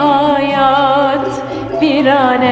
hayat bir an